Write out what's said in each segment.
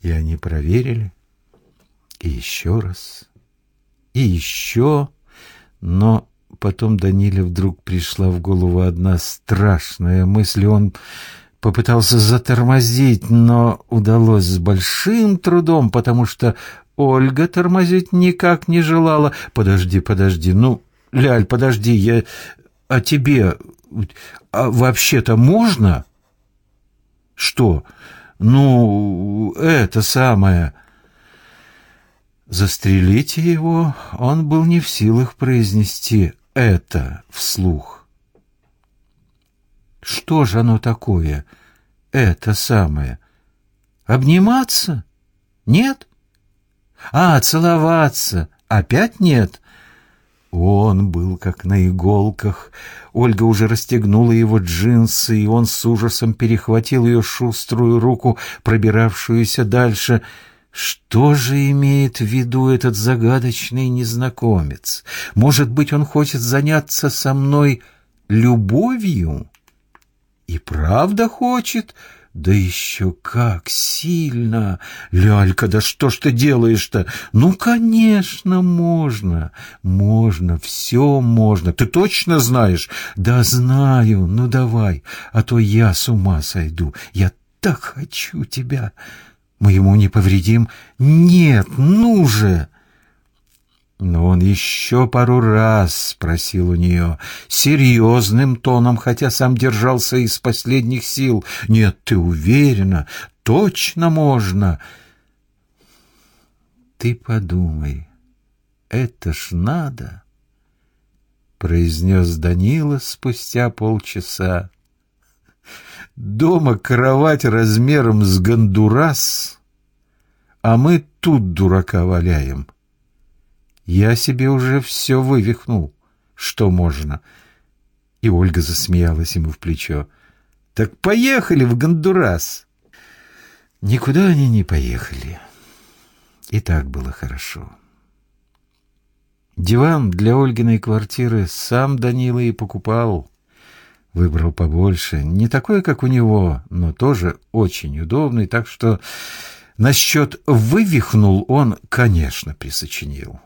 И они проверили. И еще раз. И еще. Но потом Даниле вдруг пришла в голову одна страшная мысль. Он попытался затормозить, но удалось с большим трудом, потому что Ольга тормозить никак не желала. «Подожди, подожди, ну, Ляль, подожди, я... А тебе... А вообще-то можно?» «Что? Ну, это самое...» Застрелите его он был не в силах произнести это вслух. Что же оно такое, это самое? Обниматься? Нет? А, целоваться? Опять нет? Он был как на иголках. Ольга уже расстегнула его джинсы, и он с ужасом перехватил ее шуструю руку, пробиравшуюся дальше — что же имеет в виду этот загадочный незнакомец? Может быть, он хочет заняться со мной любовью? И правда хочет? Да еще как сильно! Лялька, да что ж ты делаешь-то? Ну, конечно, можно. Можно, все можно. Ты точно знаешь? Да знаю. Ну, давай, а то я с ума сойду. Я так хочу тебя. Мы ему не повредим. Нет, ну же! Но он еще пару раз спросил у нее, серьезным тоном, хотя сам держался из последних сил. «Нет, ты уверена? Точно можно?» «Ты подумай, это ж надо!» — произнес Данила спустя полчаса. Дома кровать размером с гондурас, а мы тут дурака валяем. Я себе уже все вывихнул, что можно. И Ольга засмеялась ему в плечо. «Так поехали в Гондурас!» Никуда они не поехали. И так было хорошо. Диван для Ольгиной квартиры сам Данила и покупал. Выбрал побольше, не такой, как у него, но тоже очень удобный, так что насчет «вывихнул» он, конечно, присочинил.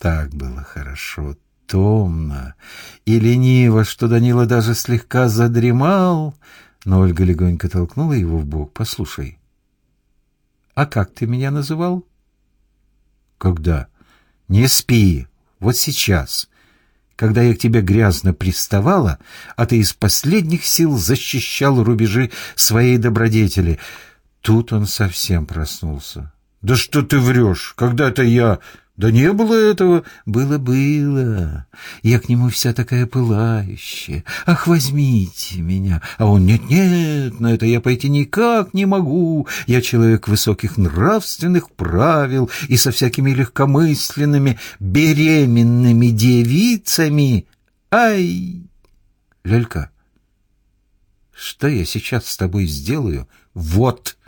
Так было хорошо, томно и лениво, что Данила даже слегка задремал, но Ольга легонько толкнула его в бок. «Послушай, а как ты меня называл?» «Когда?» «Не спи, вот сейчас» когда я к тебе грязно приставала, а ты из последних сил защищал рубежи своей добродетели. Тут он совсем проснулся. «Да что ты врешь? Когда-то я...» Да не было этого. Было-было. Я к нему вся такая пылающая. Ах, возьмите меня. А он, нет-нет, на это я пойти никак не могу. Я человек высоких нравственных правил и со всякими легкомысленными беременными девицами. Ай! Лелька, что я сейчас с тобой сделаю? Вот!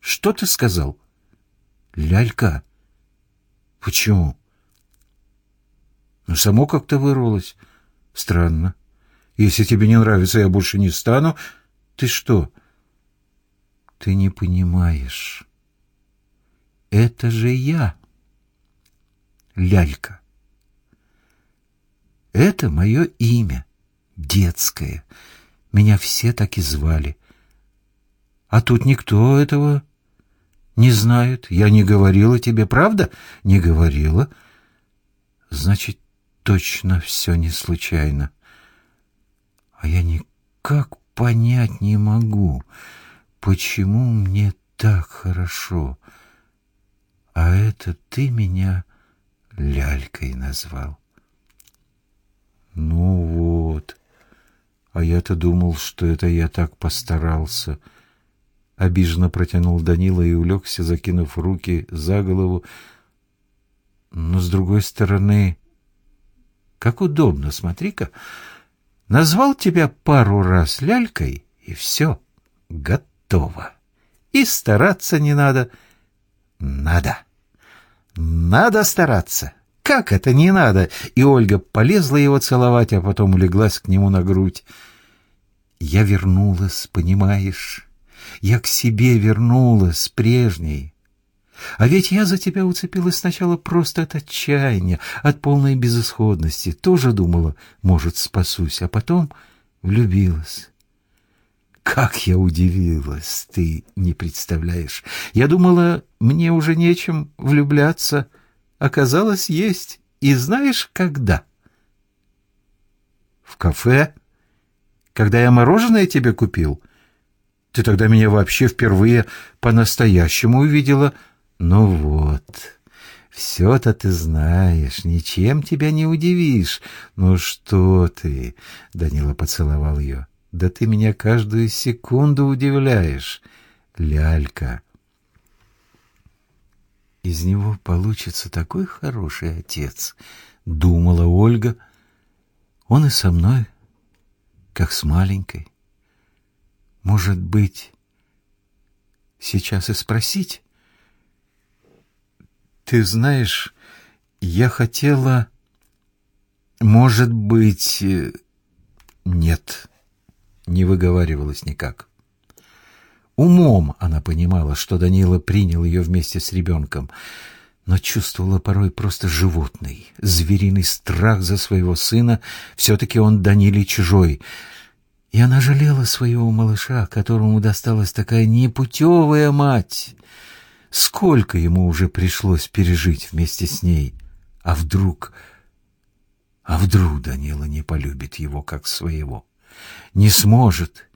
Что ты сказал? Лялька, Почему? Ну, само как-то вырвалось. Странно. Если тебе не нравится, я больше не стану. Ты что? Ты не понимаешь. Это же я. Лялька. Это мое имя, детское. Меня все так и звали. А тут никто этого не знают. Я не говорила тебе, правда? Не говорила. Значит, точно все не случайно. А я никак понять не могу, почему мне так хорошо. А это ты меня лялькой назвал. Ну вот. А я-то думал, что это я так постарался — Обиженно протянул Данила и улегся, закинув руки за голову. Но, с другой стороны, как удобно, смотри-ка. Назвал тебя пару раз лялькой, и все, готово. И стараться не надо. Надо. Надо стараться. Как это не надо? И Ольга полезла его целовать, а потом улеглась к нему на грудь. Я вернулась, понимаешь? Я к себе вернулась прежней. А ведь я за тебя уцепилась сначала просто от отчаяния, от полной безысходности. Тоже думала, может, спасусь, а потом влюбилась. Как я удивилась, ты не представляешь. Я думала, мне уже нечем влюбляться. Оказалось, есть. И знаешь, когда? В кафе? Когда я мороженое тебе купил? Ты тогда меня вообще впервые по-настоящему увидела. Ну вот, все-то ты знаешь, ничем тебя не удивишь. Ну что ты? Данила поцеловал ее. Да ты меня каждую секунду удивляешь, лялька. Из него получится такой хороший отец, думала Ольга. Он и со мной, как с маленькой. Может быть, сейчас и спросить? Ты знаешь, я хотела... Может быть... Э, нет не выговаривалась никак. Умом она понимала, что Данила принял ее вместе с ребенком, но чувствовала порой просто животный, звериный страх за своего сына. Все-таки он Даниле чужой. И она жалела своего малыша, которому досталась такая непутевая мать. Сколько ему уже пришлось пережить вместе с ней. А вдруг... А вдруг Данила не полюбит его как своего? не сможет.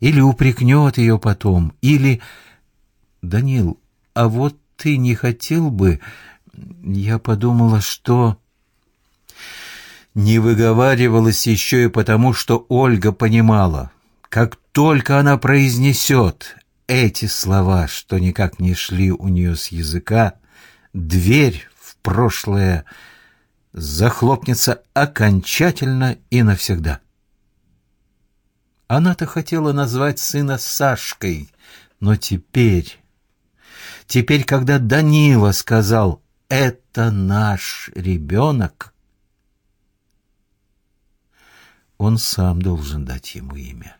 Или упрекнет ее потом, или... Данил, а вот ты не хотел бы... Я подумала, что... Не выговаривалась еще и потому, что Ольга понимала, как только она произнесет эти слова, что никак не шли у нее с языка, дверь в прошлое захлопнется окончательно и навсегда. Она-то хотела назвать сына Сашкой, но теперь... Теперь, когда Данила сказал «это наш ребенок», он сам должен дать ему имя.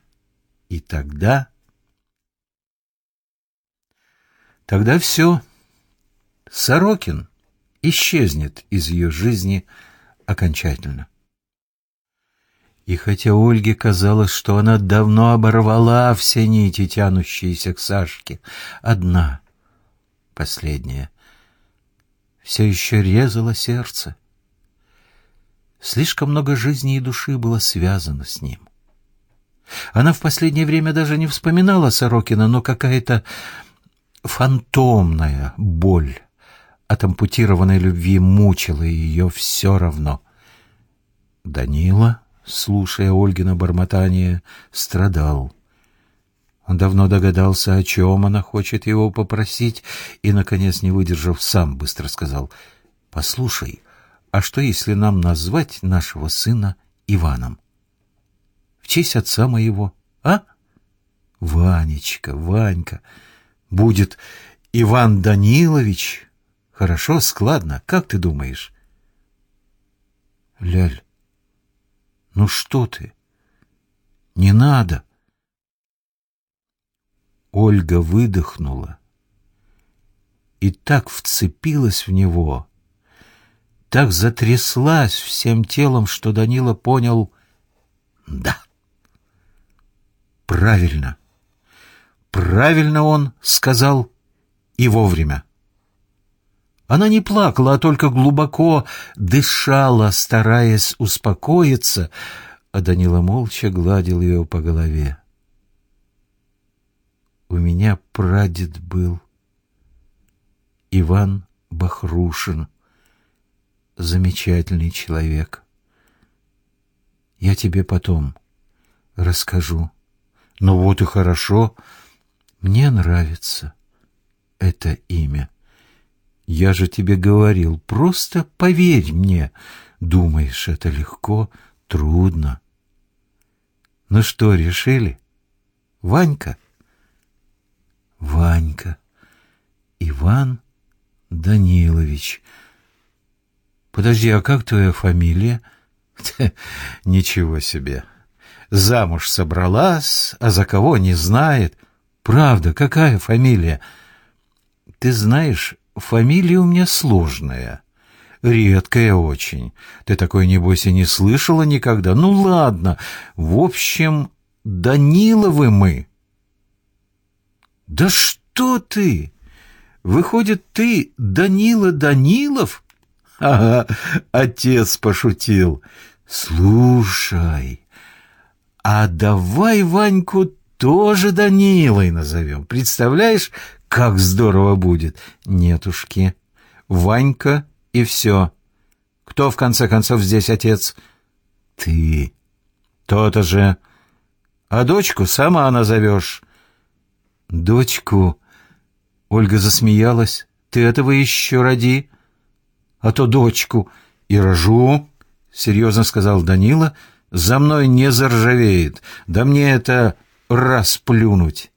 И тогда... Тогда все. Сорокин исчезнет из ее жизни окончательно. И хотя Ольге казалось, что она давно оборвала все нити, тянущиеся к Сашке, одна, последняя, все еще резала сердце. Слишком много жизни и души было связано с ним. Она в последнее время даже не вспоминала Сорокина, но какая-то фантомная боль от ампутированной любви мучила ее все равно. Данила слушая Ольгина бормотание, страдал. Он давно догадался, о чем она хочет его попросить, и, наконец, не выдержав, сам быстро сказал, «Послушай, а что, если нам назвать нашего сына Иваном? В честь отца моего, а? Ванечка, Ванька, будет Иван Данилович. Хорошо, складно, как ты думаешь?» «Ляль, ну что ты? Не надо. Ольга выдохнула и так вцепилась в него, так затряслась всем телом, что Данила понял «да». Правильно. Правильно он сказал и вовремя. Она не плакала, а только глубоко дышала, стараясь успокоиться, а Данила молча гладил ее по голове. У меня прадед был Иван Бахрушин, замечательный человек. Я тебе потом расскажу. Ну вот и хорошо. Мне нравится это имя. Я же тебе говорил, просто поверь мне. Думаешь, это легко? Трудно. Ну что, решили? Ванька? Ванька. Иван Данилович. Подожди, а как твоя фамилия? Ничего себе. Замуж собралась, а за кого не знает. Правда, какая фамилия? Ты знаешь, фамилия у меня сложная. Редкая очень. Ты такой, небось, и не слышала никогда. Ну, ладно. В общем, Даниловы мы. Да что ты? Выходит, ты Данила Данилов? Ага, отец пошутил. Слушай, а давай Ваньку тоже Данилой назовем. Представляешь, как здорово будет? Нетушки. Ванька и все. Кто, в конце концов, здесь отец? Ты. То-то же. А дочку сама назовешь. Дочку... Ольга засмеялась. Ты этого еще роди, а то дочку и рожу, серьезно сказал Данила. За мной не заржавеет. Да мне это расплюнуть.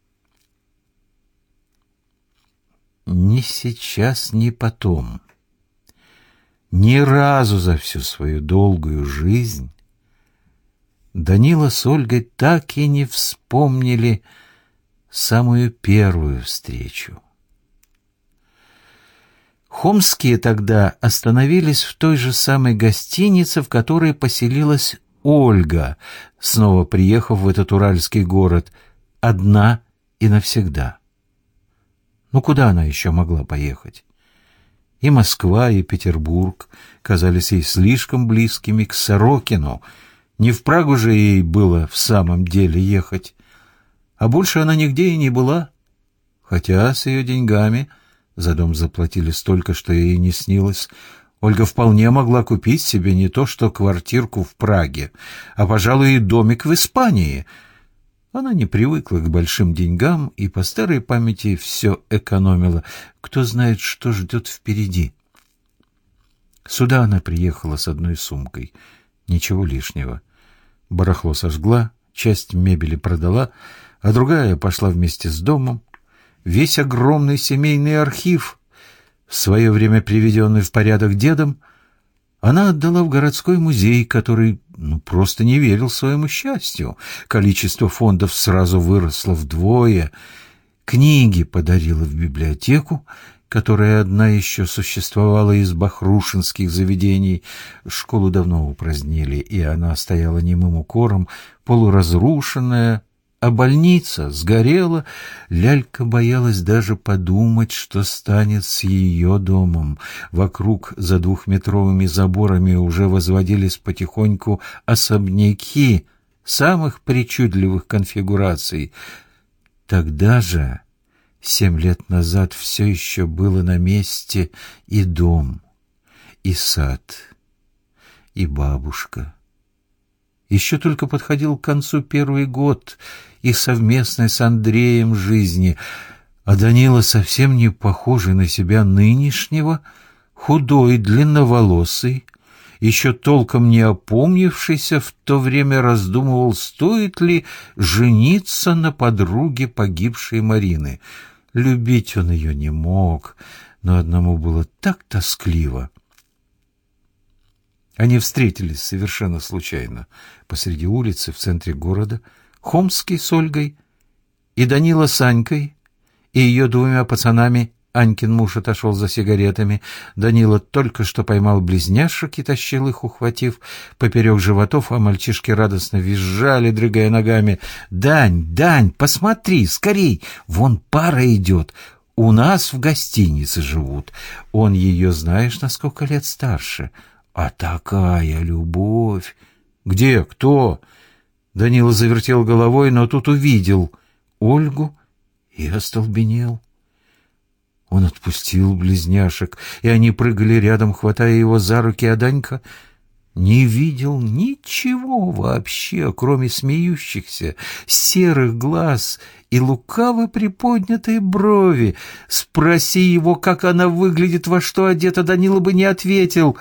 Ни сейчас, ни потом. Ни разу за всю свою долгую жизнь Данила с Ольгой так и не вспомнили самую первую встречу. Хомские тогда остановились в той же самой гостинице, в которой поселилась Ольга, снова приехав в этот уральский город, одна и навсегда. Ну куда она еще могла поехать? И Москва, и Петербург казались ей слишком близкими к Сорокину. Не в Прагу же ей было в самом деле ехать. А больше она нигде и не была, хотя с ее деньгами за дом заплатили столько, что ей не снилось. Ольга вполне могла купить себе не то что квартирку в Праге, а, пожалуй, и домик в Испании. Она не привыкла к большим деньгам и по старой памяти все экономила. Кто знает, что ждет впереди. Сюда она приехала с одной сумкой. Ничего лишнего. Барахло сожгла, часть мебели продала, а другая пошла вместе с домом весь огромный семейный архив, в свое время приведенный в порядок дедом, она отдала в городской музей, который ну, просто не верил своему счастью. Количество фондов сразу выросло вдвое. Книги подарила в библиотеку, которая одна еще существовала из бахрушинских заведений. Школу давно упразднили, и она стояла немым укором, полуразрушенная, а больница сгорела, лялька боялась даже подумать, что станет с ее домом. Вокруг за двухметровыми заборами уже возводились потихоньку особняки самых причудливых конфигураций. Тогда же, семь лет назад, все еще было на месте и дом, и сад, и бабушка. Еще только подходил к концу первый год — и совместной с Андреем жизни, а Данила совсем не похожий на себя нынешнего, худой, длинноволосый, еще толком не опомнившийся, в то время раздумывал, стоит ли жениться на подруге погибшей Марины. Любить он ее не мог, но одному было так тоскливо. Они встретились совершенно случайно посреди улицы в центре города — Хомский с Ольгой и Данила с Анькой, и ее двумя пацанами Анькин муж отошел за сигаретами. Данила только что поймал близняшек и тащил их, ухватив поперек животов, а мальчишки радостно визжали, дрыгая ногами. «Дань, Дань, посмотри, скорей! Вон пара идет! У нас в гостинице живут. Он ее, знаешь, на сколько лет старше? А такая любовь! Где? Кто?» Данила завертел головой, но тут увидел Ольгу и остолбенел. Он отпустил близняшек, и они прыгали рядом, хватая его за руки, а Данька не видел ничего вообще, кроме смеющихся, серых глаз и лукаво приподнятой брови. Спроси его, как она выглядит, во что одета, Данила бы не ответил.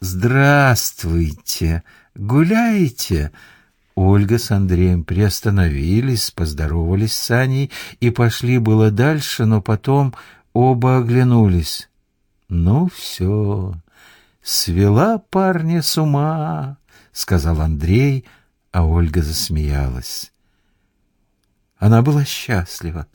«Здравствуйте! Гуляете?» Ольга с Андреем приостановились, поздоровались с Аней и пошли было дальше, но потом оба оглянулись. «Ну все, свела парня с ума», — сказал Андрей, а Ольга засмеялась. Она была счастлива.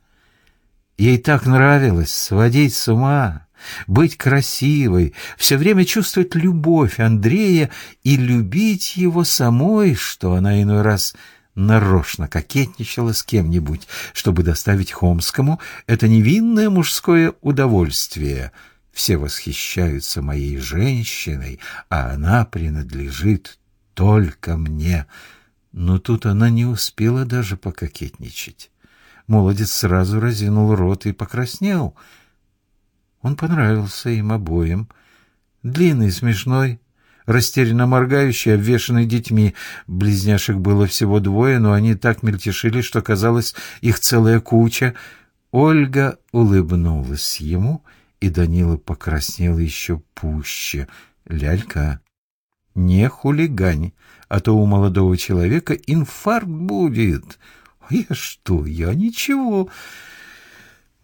Ей так нравилось сводить с ума, быть красивой, все время чувствовать любовь Андрея и любить его самой, что она иной раз нарочно кокетничала с кем-нибудь, чтобы доставить Хомскому это невинное мужское удовольствие. Все восхищаются моей женщиной, а она принадлежит только мне. Но тут она не успела даже пококетничать. Молодец сразу разинул рот и покраснел. Он понравился им обоим. Длинный, смешной, растерянно моргающий, обвешанный детьми. Близняшек было всего двое, но они так мельтешили, что казалось их целая куча. Ольга улыбнулась ему, и Данила покраснел еще пуще. «Лялька, не хулигань, а то у молодого человека инфаркт будет». «Я что? Я ничего».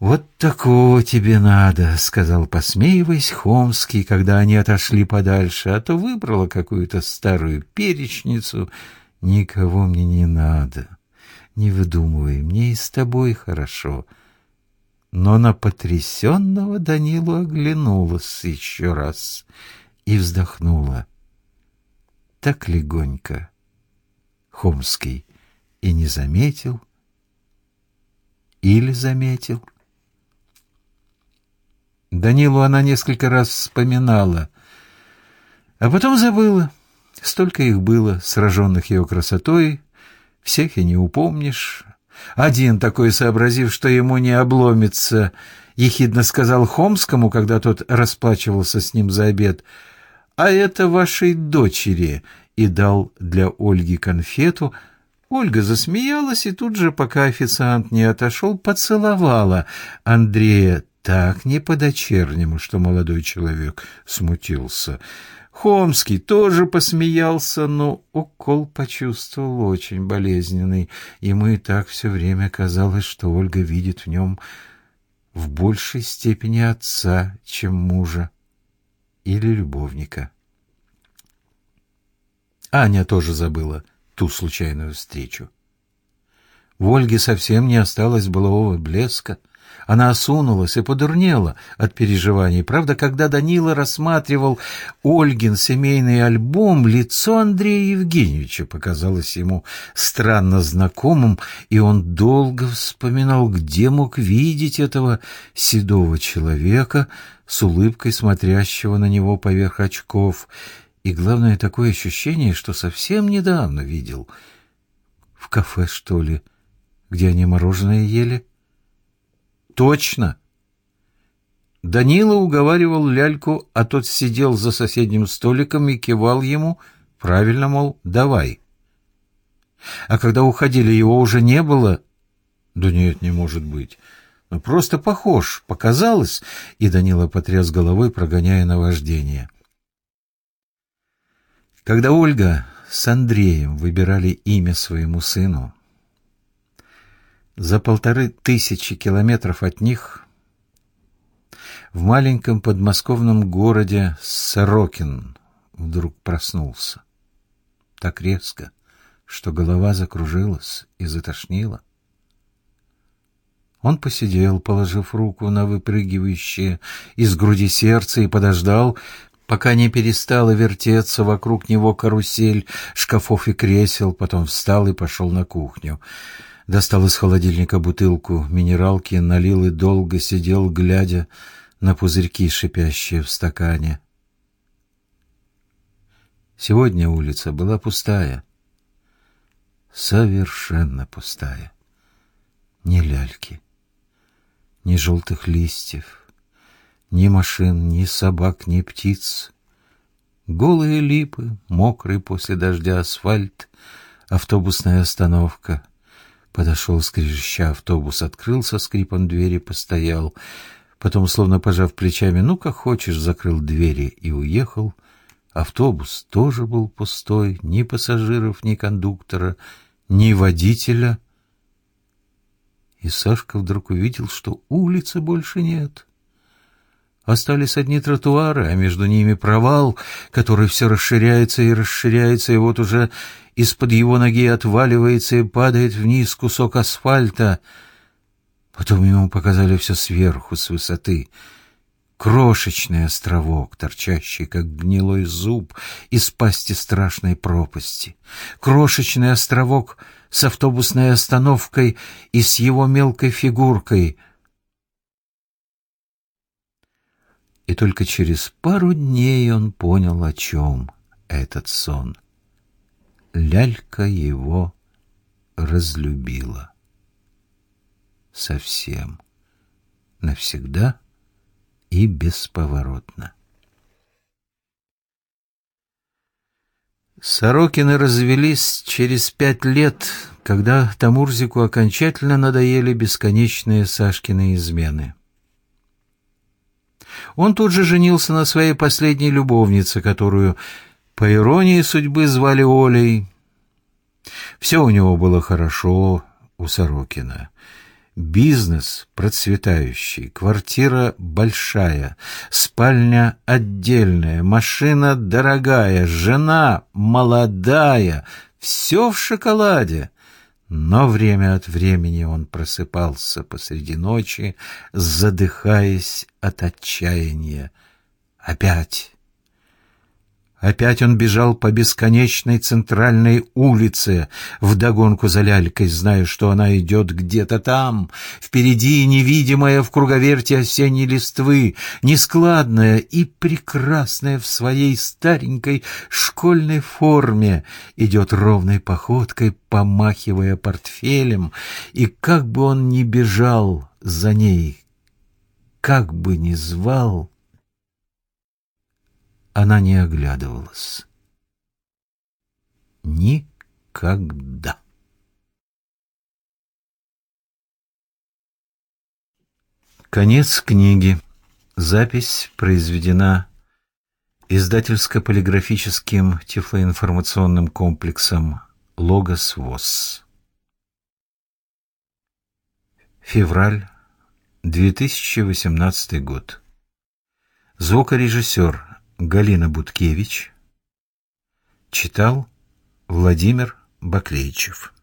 «Вот такого тебе надо», — сказал, посмеиваясь, Хомский, когда они отошли подальше, а то выбрала какую-то старую перечницу. «Никого мне не надо. Не выдумывай, мне и с тобой хорошо». Но на потрясенного Данилу оглянулась еще раз и вздохнула. Так легонько. Хомский и не заметил, или заметил. Данилу она несколько раз вспоминала, а потом забыла. Столько их было, сраженных ее красотой, всех и не упомнишь. Один такой, сообразив, что ему не обломится, ехидно сказал Хомскому, когда тот расплачивался с ним за обед, «А это вашей дочери», и дал для Ольги конфету. Ольга засмеялась и тут же, пока официант не отошел, поцеловала Андрея так не по-дочернему, что молодой человек смутился. Хомский тоже посмеялся, но укол почувствовал очень болезненный. Ему и так все время казалось, что Ольга видит в нем в большей степени отца, чем мужа или любовника. Аня тоже забыла ту случайную встречу. В Ольге совсем не осталось былого блеска — она осунулась и подурнела от переживаний. Правда, когда Данила рассматривал Ольгин семейный альбом, лицо Андрея Евгеньевича показалось ему странно знакомым, и он долго вспоминал, где мог видеть этого седого человека с улыбкой смотрящего на него поверх очков. И главное, такое ощущение, что совсем недавно видел. В кафе, что ли, где они мороженое ели? — Точно. Данила уговаривал ляльку, а тот сидел за соседним столиком и кивал ему, правильно, мол, давай. А когда уходили, его уже не было. Да нет, не может быть. Ну, просто похож, показалось, и Данила потряс головой, прогоняя наваждение. Когда Ольга с Андреем выбирали имя своему сыну, за полторы тысячи километров от них в маленьком подмосковном городе Сорокин вдруг проснулся. Так резко, что голова закружилась и затошнила. Он посидел, положив руку на выпрыгивающее из груди сердце и подождал, пока не перестала вертеться вокруг него карусель шкафов и кресел, потом встал и пошел на кухню. Достал из холодильника бутылку минералки, налил и долго сидел, глядя на пузырьки, шипящие в стакане. Сегодня улица была пустая. Совершенно пустая. Ни ляльки, ни желтых листьев, ни машин, ни собак, ни птиц. Голые липы, мокрый после дождя асфальт, автобусная остановка — Подошел скрежеща автобус, открыл со скрипом двери, постоял. Потом, словно пожав плечами, ну, как хочешь, закрыл двери и уехал. Автобус тоже был пустой, ни пассажиров, ни кондуктора, ни водителя. И Сашка вдруг увидел, что улицы больше нет. Остались одни тротуары, а между ними провал, который все расширяется и расширяется, и вот уже из-под его ноги отваливается и падает вниз кусок асфальта. Потом ему показали все сверху, с высоты. Крошечный островок, торчащий, как гнилой зуб, из пасти страшной пропасти. Крошечный островок с автобусной остановкой и с его мелкой фигуркой — и только через пару дней он понял, о чем этот сон. Лялька его разлюбила. Совсем, навсегда и бесповоротно. Сорокины развелись через пять лет, когда Тамурзику окончательно надоели бесконечные Сашкины измены. Он тут же женился на своей последней любовнице, которую, по иронии судьбы, звали Олей. Все у него было хорошо у Сорокина. Бизнес процветающий, квартира большая, спальня отдельная, машина дорогая, жена молодая, все в шоколаде. Но время от времени он просыпался посреди ночи, задыхаясь от отчаяния. Опять Опять он бежал по бесконечной центральной улице, вдогонку за лялькой, зная, что она идет где-то там, впереди невидимая в круговерте осенней листвы, нескладная и прекрасная в своей старенькой школьной форме, идет ровной походкой, помахивая портфелем, и как бы он ни бежал за ней, как бы ни звал, она не оглядывалась. Никогда. Конец книги. Запись произведена издательско-полиграфическим тифлоинформационным комплексом «Логос ВОЗ». Февраль 2018 год. Звукорежиссер Галина Буткевич. Читал Владимир Баклейчев.